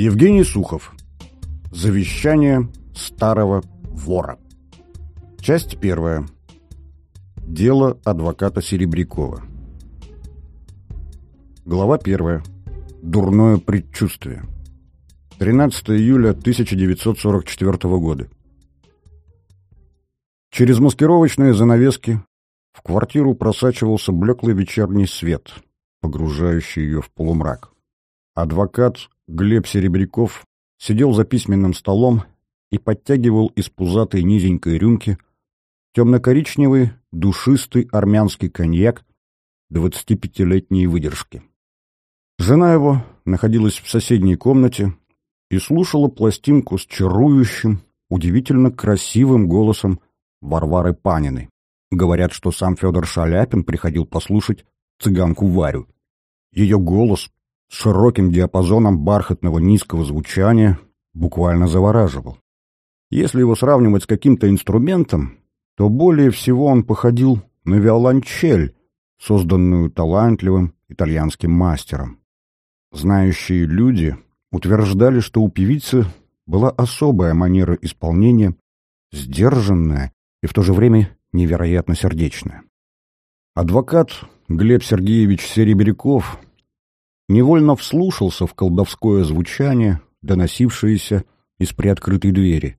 Евгений Сухов. Завещание старого вора. Часть первая. Дело адвоката Серебрякова. Глава первая. Дурное предчувствие. 13 июля 1944 года. Через маскировочные занавески в квартиру просачивался блеклый вечерний свет, погружающий ее в полумрак. Адвокат Глеб Серебряков сидел за письменным столом и подтягивал из пузатой низенькой рюмки темно-коричневый, душистый армянский коньяк 25-летней выдержки. Жена его находилась в соседней комнате и слушала пластинку с чарующим, удивительно красивым голосом Варвары Паниной. Говорят, что сам Федор Шаляпин приходил послушать цыганку Варю. Ее голос с широким диапазоном бархатного низкого звучания буквально завораживал. Если его сравнивать с каким-то инструментом, то более всего он походил на виолончель, созданную талантливым итальянским мастером. Знающие люди утверждали, что у певицы была особая манера исполнения, сдержанная и в то же время невероятно сердечная. Адвокат Глеб Сергеевич Серебряков невольно вслушался в колдовское звучание, доносившееся из приоткрытой двери.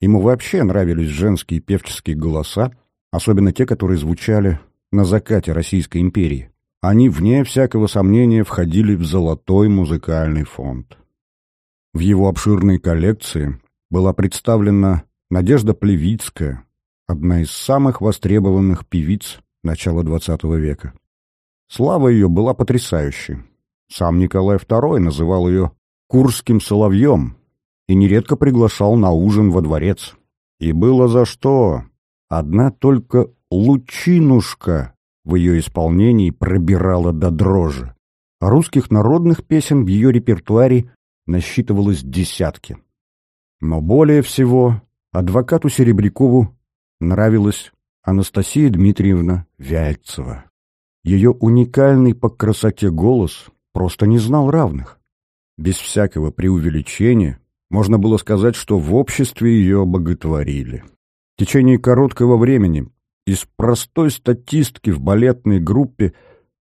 Ему вообще нравились женские певческие голоса, особенно те, которые звучали на закате Российской империи. Они, вне всякого сомнения, входили в золотой музыкальный фонд. В его обширной коллекции была представлена Надежда Плевицкая, одна из самых востребованных певиц начала XX века. Слава ее была потрясающей. Сам Николай II называл ее «Курским соловьем» и нередко приглашал на ужин во дворец. И было за что. Одна только лучинушка в ее исполнении пробирала до дрожи. Русских народных песен в ее репертуаре насчитывалось десятки. Но более всего адвокату Серебрякову нравилась Анастасия Дмитриевна Вяльцева. Ее уникальный по красоте голос просто не знал равных. Без всякого преувеличения можно было сказать, что в обществе ее боготворили. В течение короткого времени из простой статистки в балетной группе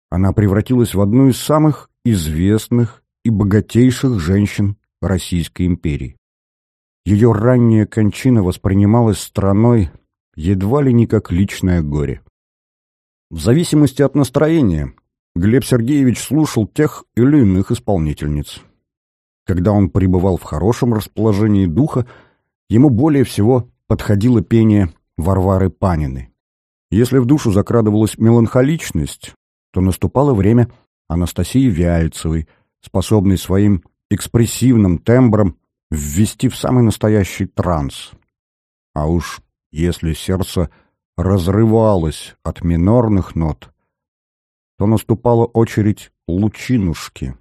она превратилась в одну из самых известных и богатейших женщин Российской империи. Ее ранняя кончина воспринималась страной едва ли не как личное горе. В зависимости от настроения Глеб Сергеевич слушал тех или иных исполнительниц. Когда он пребывал в хорошем расположении духа, ему более всего подходило пение Варвары Панины. Если в душу закрадывалась меланхоличность, то наступало время Анастасии Вяльцевой, способной своим экспрессивным тембром ввести в самый настоящий транс. А уж если сердце разрывалось от минорных нот, то наступала очередь лучинушки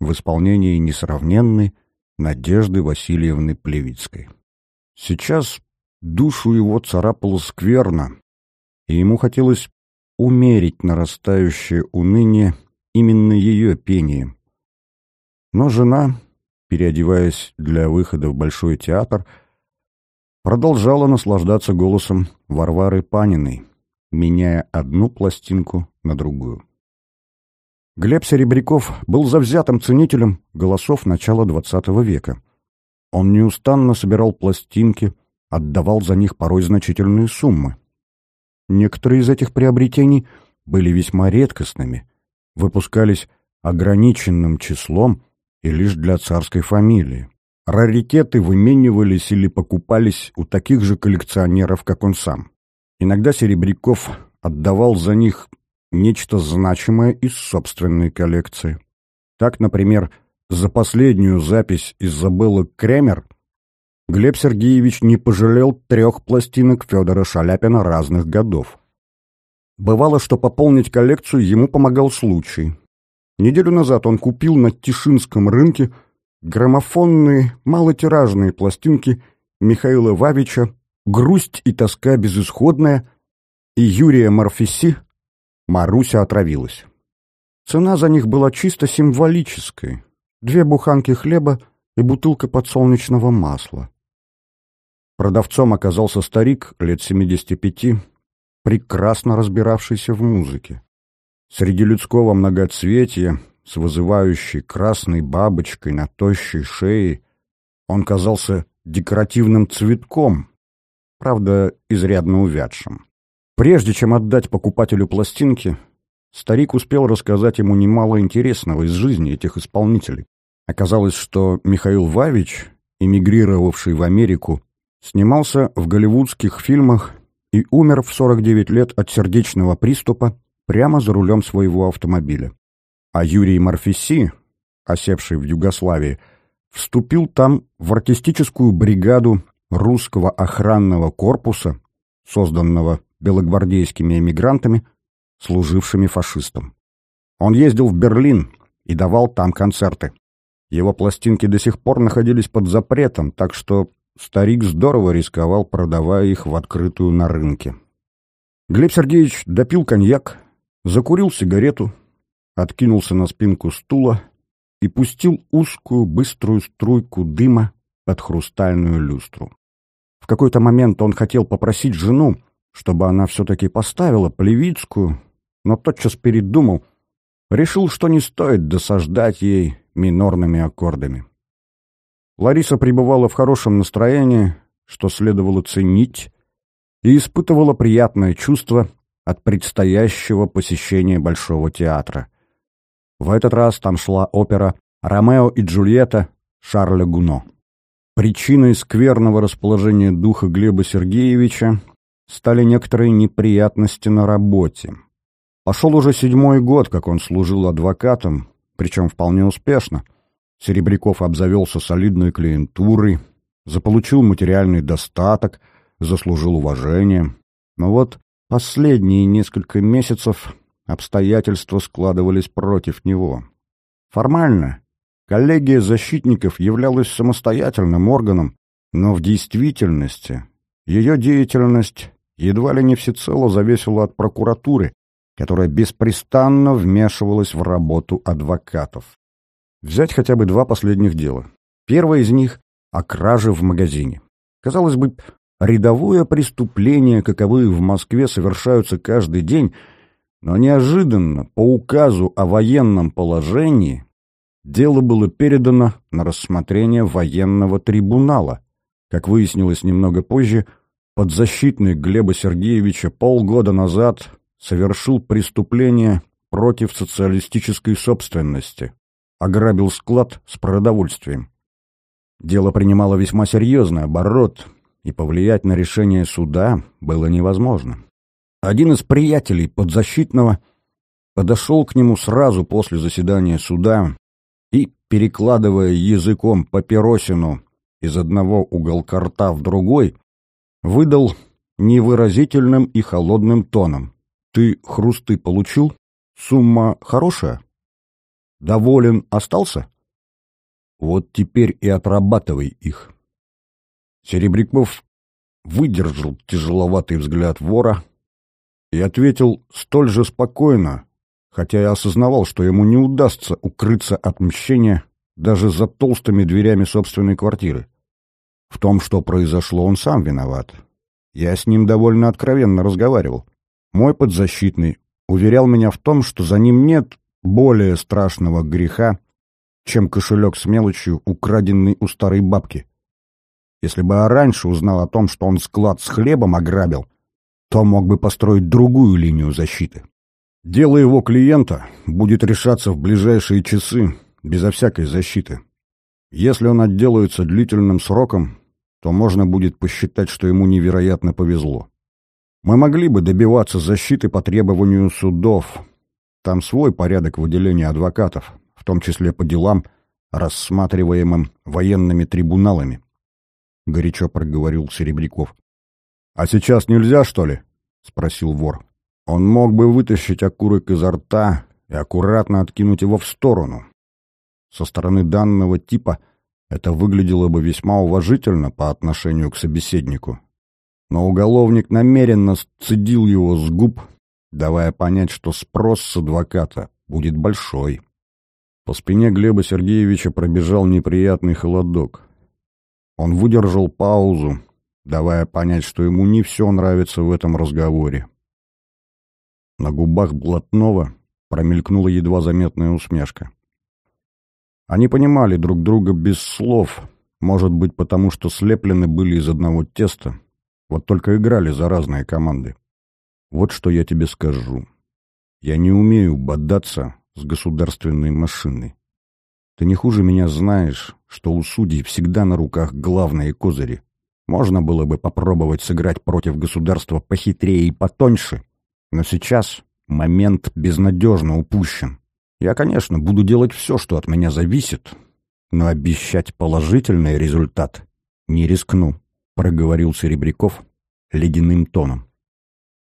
в исполнении несравненной Надежды Васильевны Плевицкой. Сейчас душу его царапало скверно, и ему хотелось умерить нарастающее уныние именно ее пением. Но жена, переодеваясь для выхода в Большой театр, продолжала наслаждаться голосом Варвары Паниной, меняя одну пластинку на другую. Глеб Серебряков был завзятым ценителем голосов начала XX века. Он неустанно собирал пластинки, отдавал за них порой значительные суммы. Некоторые из этих приобретений были весьма редкостными, выпускались ограниченным числом и лишь для царской фамилии. Раритеты выменивались или покупались у таких же коллекционеров, как он сам. Иногда Серебряков отдавал за них нечто значимое из собственной коллекции. Так, например, за последнюю запись Изабеллы Кремер Глеб Сергеевич не пожалел трех пластинок Федора Шаляпина разных годов. Бывало, что пополнить коллекцию ему помогал случай. Неделю назад он купил на Тишинском рынке граммофонные малотиражные пластинки Михаила Вавича «Грусть и тоска безысходная» и Юрия Марфиси «Маруся отравилась». Цена за них была чисто символической, две буханки хлеба и бутылка подсолнечного масла. Продавцом оказался старик лет 75, прекрасно разбиравшийся в музыке. Среди людского многоцветия, с вызывающей красной бабочкой на тощей шее, он казался декоративным цветком, правда, изрядно увядшим. Прежде чем отдать покупателю пластинки, старик успел рассказать ему немало интересного из жизни этих исполнителей. Оказалось, что Михаил Вавич, эмигрировавший в Америку, снимался в голливудских фильмах и умер в 49 лет от сердечного приступа прямо за рулем своего автомобиля. А Юрий Марфеси, осевший в Югославии, вступил там в артистическую бригаду русского охранного корпуса, созданного белогвардейскими эмигрантами, служившими фашистам. Он ездил в Берлин и давал там концерты. Его пластинки до сих пор находились под запретом, так что старик здорово рисковал, продавая их в открытую на рынке. Глеб Сергеевич допил коньяк, закурил сигарету, откинулся на спинку стула и пустил узкую быструю струйку дыма под хрустальную люстру. В какой-то момент он хотел попросить жену, чтобы она все-таки поставила Плевицкую, но тотчас передумал, решил, что не стоит досаждать ей минорными аккордами. Лариса пребывала в хорошем настроении, что следовало ценить, и испытывала приятное чувство от предстоящего посещения Большого театра. В этот раз там шла опера «Ромео и Джульетта» Шарля Гуно. Причиной скверного расположения духа Глеба Сергеевича стали некоторые неприятности на работе. Пошел уже седьмой год, как он служил адвокатом, причем вполне успешно. Серебряков обзавелся солидной клиентурой, заполучил материальный достаток, заслужил уважение. Но вот последние несколько месяцев обстоятельства складывались против него. Формально коллегия защитников являлась самостоятельным органом, но в действительности ее деятельность едва ли не всецело зависела от прокуратуры, которая беспрестанно вмешивалась в работу адвокатов. Взять хотя бы два последних дела. Первое из них — о краже в магазине. Казалось бы, рядовое преступление, каковые в Москве совершаются каждый день, но неожиданно, по указу о военном положении, дело было передано на рассмотрение военного трибунала. Как выяснилось немного позже, подзащитный Глеба Сергеевича полгода назад совершил преступление против социалистической собственности, ограбил склад с продовольствием. Дело принимало весьма серьезный оборот, и повлиять на решение суда было невозможно. Один из приятелей подзащитного подошел к нему сразу после заседания суда и, перекладывая языком папиросину из одного уголка рта в другой, выдал невыразительным и холодным тоном. «Ты хрусты получил? Сумма хорошая? Доволен остался? Вот теперь и отрабатывай их». Серебряков выдержал тяжеловатый взгляд вора и ответил столь же спокойно, хотя и осознавал, что ему не удастся укрыться от мщения даже за толстыми дверями собственной квартиры. В том, что произошло, он сам виноват. Я с ним довольно откровенно разговаривал. Мой подзащитный уверял меня в том, что за ним нет более страшного греха, чем кошелек с мелочью, украденный у старой бабки. Если бы я раньше узнал о том, что он склад с хлебом ограбил, то мог бы построить другую линию защиты. Дело его клиента будет решаться в ближайшие часы, безо всякой защиты. Если он отделается длительным сроком, то можно будет посчитать, что ему невероятно повезло. Мы могли бы добиваться защиты по требованию судов. Там свой порядок выделения адвокатов, в том числе по делам, рассматриваемым военными трибуналами. — горячо проговорил Серебряков. — А сейчас нельзя, что ли? — спросил вор. Он мог бы вытащить окурок изо рта и аккуратно откинуть его в сторону. Со стороны данного типа — это выглядело бы весьма уважительно по отношению к собеседнику. Но уголовник намеренно сцедил его с губ, давая понять, что спрос с адвоката будет большой. По спине Глеба Сергеевича пробежал неприятный холодок. Он выдержал паузу, давая понять, что ему не все нравится в этом разговоре. На губах блатного промелькнула едва заметная усмешка. Они понимали друг друга без слов, может быть, потому что слеплены были из одного теста, вот только играли за разные команды. Вот что я тебе скажу. Я не умею бодаться с государственной машиной. Ты не хуже меня знаешь, что у судей всегда на руках главные козыри. Можно было бы попробовать сыграть против государства похитрее и потоньше, но сейчас момент безнадежно упущен. Я, конечно, буду делать все, что от меня зависит, но обещать положительный результат не рискну, — проговорил Серебряков ледяным тоном.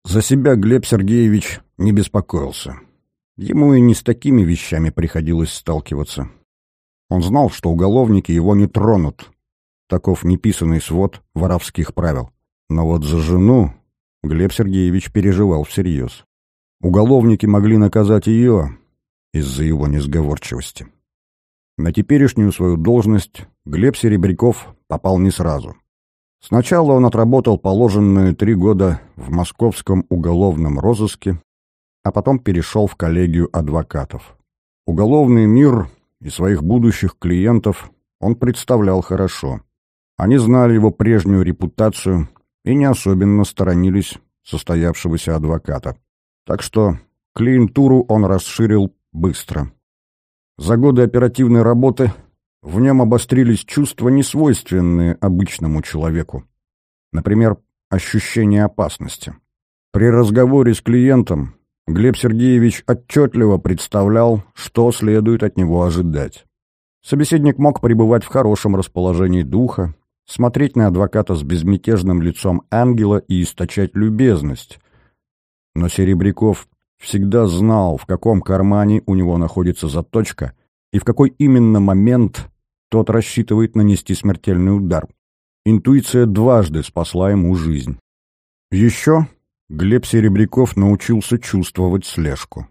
За себя Глеб Сергеевич не беспокоился. Ему и не с такими вещами приходилось сталкиваться. Он знал, что уголовники его не тронут. Таков неписанный свод воровских правил. Но вот за жену Глеб Сергеевич переживал всерьез. Уголовники могли наказать ее из-за его несговорчивости. На теперешнюю свою должность Глеб Серебряков попал не сразу. Сначала он отработал положенные три года в московском уголовном розыске, а потом перешел в коллегию адвокатов. Уголовный мир и своих будущих клиентов он представлял хорошо. Они знали его прежнюю репутацию и не особенно сторонились состоявшегося адвоката. Так что клиентуру он расширил быстро. За годы оперативной работы в нем обострились чувства, несвойственные обычному человеку. Например, ощущение опасности. При разговоре с клиентом Глеб Сергеевич отчетливо представлял, что следует от него ожидать. Собеседник мог пребывать в хорошем расположении духа, смотреть на адвоката с безмятежным лицом ангела и источать любезность. Но Серебряков всегда знал, в каком кармане у него находится заточка и в какой именно момент тот рассчитывает нанести смертельный удар. Интуиция дважды спасла ему жизнь. Еще Глеб Серебряков научился чувствовать слежку.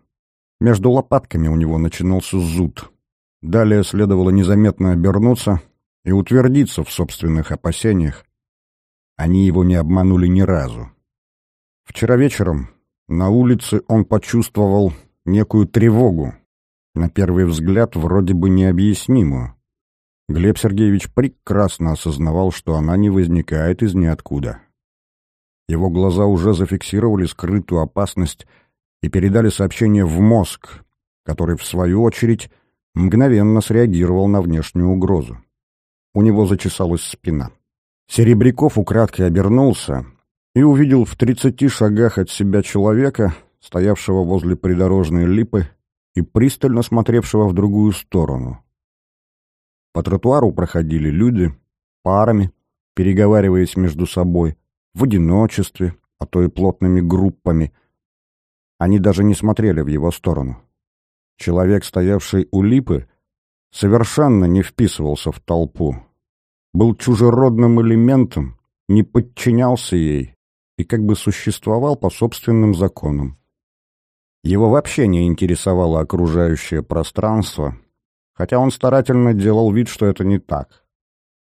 Между лопатками у него начинался зуд. Далее следовало незаметно обернуться и утвердиться в собственных опасениях. Они его не обманули ни разу. Вчера вечером на улице он почувствовал некую тревогу, на первый взгляд вроде бы необъяснимую. Глеб Сергеевич прекрасно осознавал, что она не возникает из ниоткуда. Его глаза уже зафиксировали скрытую опасность и передали сообщение в мозг, который, в свою очередь, мгновенно среагировал на внешнюю угрозу. У него зачесалась спина. Серебряков украдкой обернулся и увидел в тридцати шагах от себя человека, стоявшего возле придорожной липы и пристально смотревшего в другую сторону. По тротуару проходили люди, парами, переговариваясь между собой, в одиночестве, а то и плотными группами. Они даже не смотрели в его сторону. Человек, стоявший у липы, совершенно не вписывался в толпу. Был чужеродным элементом, не подчинялся ей и как бы существовал по собственным законам. Его вообще не интересовало окружающее пространство, хотя он старательно делал вид, что это не так.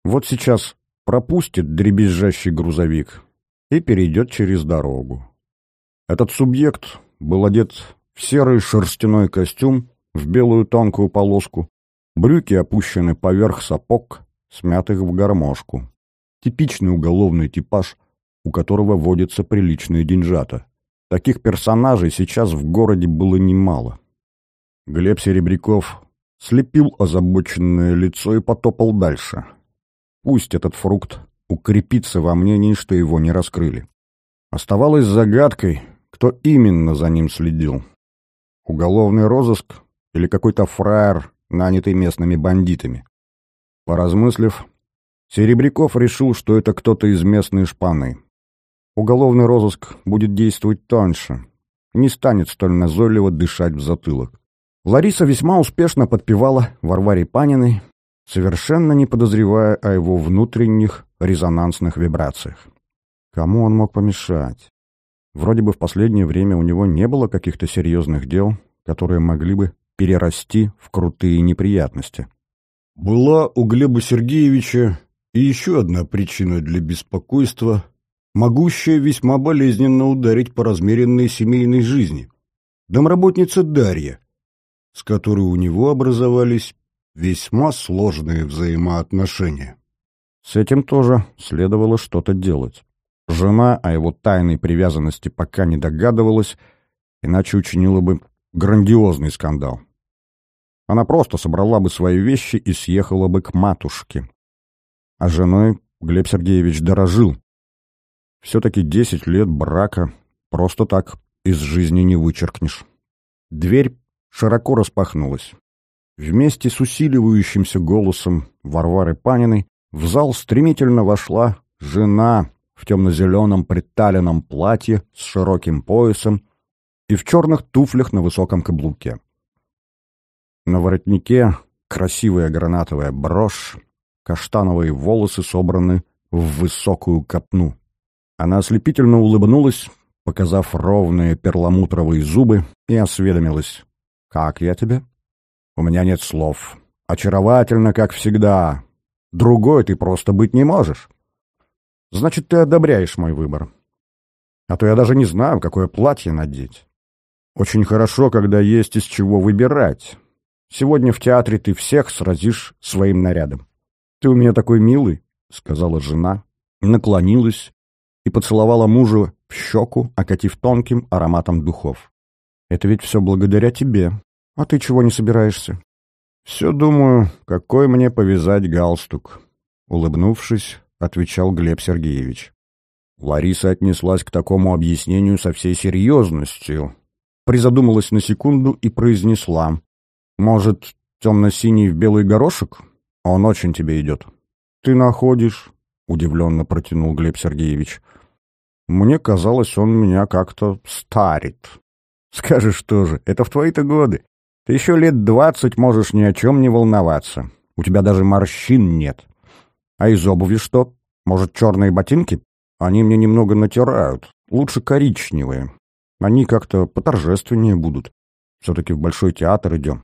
Вот сейчас пропустит дребезжащий грузовик и перейдет через дорогу. Этот субъект был одет в серый шерстяной костюм, в белую тонкую полоску, брюки опущены поверх сапог, смятых в гармошку. Типичный уголовный типаж, у которого водятся приличные деньжата. Таких персонажей сейчас в городе было немало. Глеб Серебряков слепил озабоченное лицо и потопал дальше. Пусть этот фрукт укрепится во мнении, что его не раскрыли. Оставалось загадкой, кто именно за ним следил. Уголовный розыск или какой-то фраер, нанятый местными бандитами. Поразмыслив, Серебряков решил, что это кто-то из местной шпаны. Уголовный розыск будет действовать тоньше, не станет столь назойливо дышать в затылок. Лариса весьма успешно подпевала Варваре Паниной, совершенно не подозревая о его внутренних резонансных вибрациях. Кому он мог помешать? Вроде бы в последнее время у него не было каких-то серьезных дел, которые могли бы перерасти в крутые неприятности. Была у Глеба Сергеевича и еще одна причина для беспокойства, могущая весьма болезненно ударить по размеренной семейной жизни. Домработница Дарья, с которой у него образовались весьма сложные взаимоотношения. С этим тоже следовало что-то делать. Жена о его тайной привязанности пока не догадывалась, иначе учинила бы грандиозный скандал. Она просто собрала бы свои вещи и съехала бы к матушке. А женой Глеб Сергеевич дорожил. Все-таки десять лет брака просто так из жизни не вычеркнешь. Дверь широко распахнулась. Вместе с усиливающимся голосом Варвары Паниной в зал стремительно вошла жена в темно-зеленом приталенном платье с широким поясом и в черных туфлях на высоком каблуке. На воротнике красивая гранатовая брошь, каштановые волосы собраны в высокую копну. Она ослепительно улыбнулась, показав ровные перламутровые зубы, и осведомилась. «Как я тебе?» «У меня нет слов. Очаровательно, как всегда. Другой ты просто быть не можешь». «Значит, ты одобряешь мой выбор. А то я даже не знаю, какое платье надеть. Очень хорошо, когда есть из чего выбирать. Сегодня в театре ты всех сразишь своим нарядом. Ты у меня такой милый, — сказала жена, наклонилась и поцеловала мужа в щеку, окатив тонким ароматом духов. Это ведь все благодаря тебе. А ты чего не собираешься? Все думаю, какой мне повязать галстук. Улыбнувшись, отвечал Глеб Сергеевич. Лариса отнеслась к такому объяснению со всей серьезностью, призадумалась на секунду и произнесла. «Может, темно-синий в белый горошек? Он очень тебе идет». «Ты находишь?» — удивленно протянул Глеб Сергеевич. «Мне казалось, он меня как-то старит». «Скажешь тоже, это в твои-то годы. Ты еще лет двадцать можешь ни о чем не волноваться. У тебя даже морщин нет. А из обуви что? Может, черные ботинки? Они мне немного натирают. Лучше коричневые. Они как-то поторжественнее будут. Все-таки в Большой театр идем.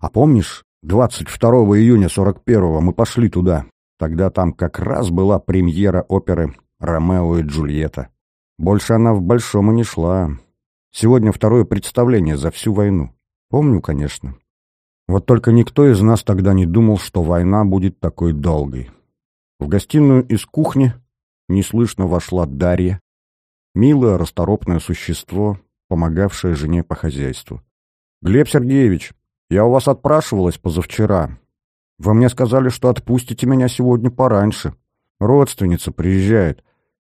А помнишь, 22 июня 41-го мы пошли туда. Тогда там как раз была премьера оперы «Ромео и Джульетта». Больше она в Большом и не шла. Сегодня второе представление за всю войну. Помню, конечно. Вот только никто из нас тогда не думал, что война будет такой долгой. В гостиную из кухни неслышно вошла Дарья, милое расторопное существо, помогавшее жене по хозяйству. «Глеб Сергеевич, я у вас отпрашивалась позавчера. Вы мне сказали, что отпустите меня сегодня пораньше. Родственница приезжает.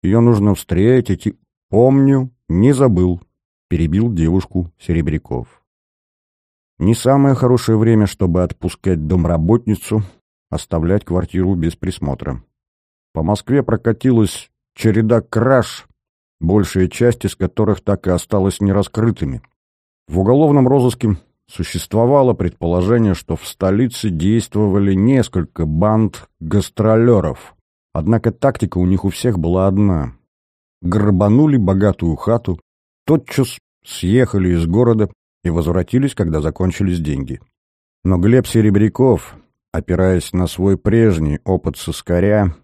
Ее нужно встретить. Помню, не забыл», — перебил девушку Серебряков. Не самое хорошее время, чтобы отпускать домработницу, оставлять квартиру без присмотра. По Москве прокатилась череда краж, большая часть из которых так и осталась нераскрытыми. В уголовном розыске существовало предположение, что в столице действовали несколько банд гастролеров. Однако тактика у них у всех была одна. Грабанули богатую хату, тотчас съехали из города и возвратились, когда закончились деньги. Но Глеб Серебряков, опираясь на свой прежний опыт соскаря,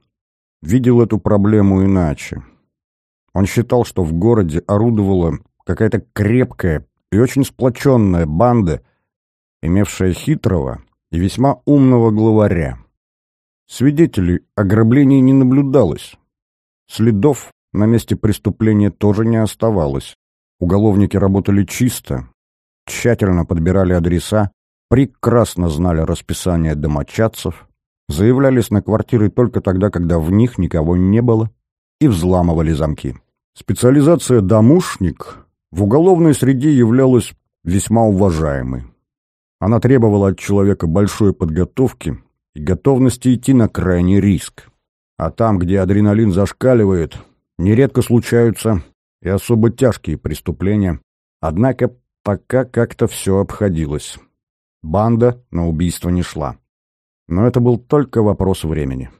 видел эту проблему иначе. Он считал, что в городе орудовала какая-то крепкая и очень сплоченная банда, имевшая хитрого и весьма умного главаря. Свидетелей ограблений не наблюдалось. Следов на месте преступления тоже не оставалось. Уголовники работали чисто, тщательно подбирали адреса, прекрасно знали расписание домочадцев, заявлялись на квартиры только тогда, когда в них никого не было, и взламывали замки. Специализация «домушник» в уголовной среде являлась весьма уважаемой. Она требовала от человека большой подготовки и готовности идти на крайний риск. А там, где адреналин зашкаливает, нередко случаются и особо тяжкие преступления. Однако пока как-то все обходилось. Банда на убийство не шла. Но это был только вопрос времени.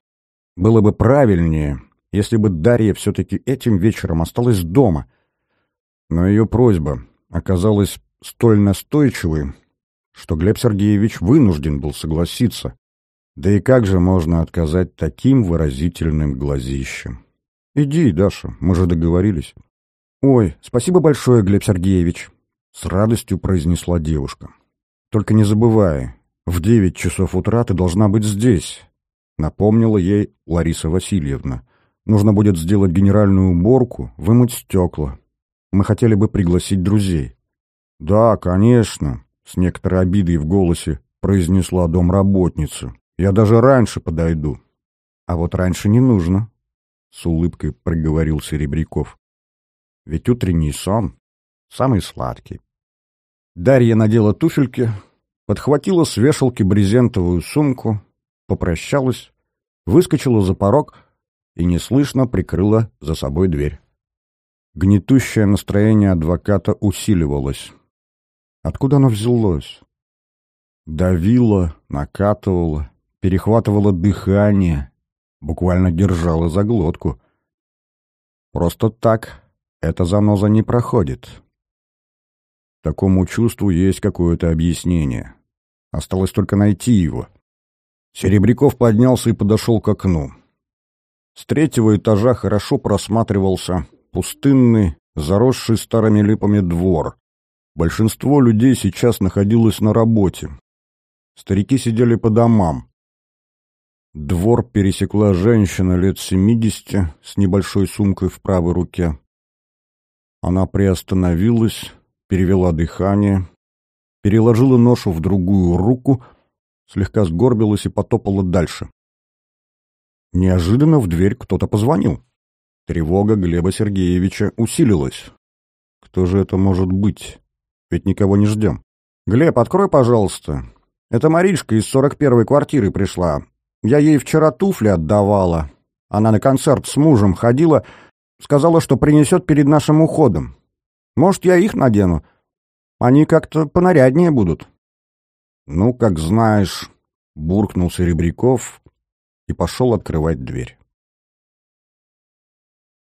Было бы правильнее, если бы Дарья все-таки этим вечером осталась дома. Но ее просьба оказалась столь настойчивой, что Глеб Сергеевич вынужден был согласиться. Да и как же можно отказать таким выразительным глазищем? «Иди, Даша, мы же договорились». «Ой, спасибо большое, Глеб Сергеевич», — с радостью произнесла девушка. «Только не забывай, в девять часов утра ты должна быть здесь», — напомнила ей Лариса Васильевна. «Нужно будет сделать генеральную уборку, вымыть стекла. Мы хотели бы пригласить друзей». «Да, конечно», — с некоторой обидой в голосе произнесла домработница. «Я даже раньше подойду». «А вот раньше не нужно», — с улыбкой проговорил Серебряков. «Ведь утренний сон самый сладкий». Дарья надела туфельки, подхватила с вешалки брезентовую сумку, попрощалась, выскочила за порог и неслышно прикрыла за собой дверь. Гнетущее настроение адвоката усиливалось. Откуда оно взялось? Давило, накатывало, перехватывало дыхание, буквально держало за глотку. Просто так эта заноза не проходит. Такому чувству есть какое-то объяснение. Осталось только найти его. Серебряков поднялся и подошел к окну. С третьего этажа хорошо просматривался пустынный, заросший старыми липами двор. Большинство людей сейчас находилось на работе. Старики сидели по домам. Двор пересекла женщина лет семидесяти с небольшой сумкой в правой руке. Она приостановилась, перевела дыхание, переложила ношу в другую руку, слегка сгорбилась и потопала дальше. Неожиданно в дверь кто-то позвонил. Тревога Глеба Сергеевича усилилась. Кто же это может быть? Ведь никого не ждем. «Глеб, открой, пожалуйста. Это Маришка из сорок первой квартиры пришла. Я ей вчера туфли отдавала. Она на концерт с мужем ходила, сказала, что принесет перед нашим уходом. Может, я их надену? Они как-то понаряднее будут». «Ну, как знаешь», — буркнул Серебряков и пошел открывать дверь.